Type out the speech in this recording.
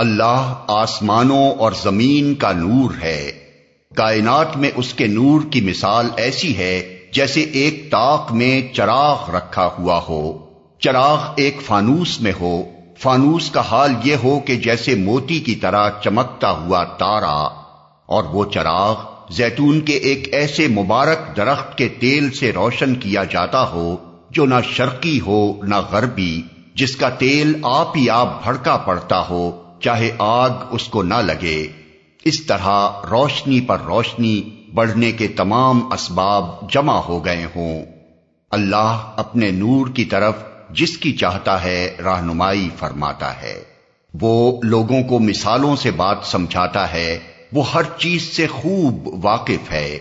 اللہ آسمانوں اور زمین کا نور ہے۔ کائنات میں اس کے نور کی مثال ایسی ہے جیسے ایک تاک میں چراغ رکھا ہوا ہو۔ چراغ ایک فانوس میں ہو۔ فانوس کا حال یہ ہو کہ جیسے موتی کی طرح چمکتا ہوا تارا اور وہ چراغ زیتون کے ایک ایسے مبارک درخت کے تیل سے روشن کیا جاتا ہو جو نہ شرقی ہو نہ غربی، جس کا تیل آپ ہی آپ بھڑکا پڑتا ہو۔ چاہے آگ اس کو نہ لگے، اس طرح روشنی پر روشنی بڑھنے کے تمام اسباب جمع ہو گئے ہوں۔ اللہ اپنے نور کی طرف جس کی چاہتا ہے رہنمائی فرماتا ہے۔ وہ لوگوں کو مثالوں سے بات سمجھاتا ہے، وہ ہر چیز سے خوب واقف ہے۔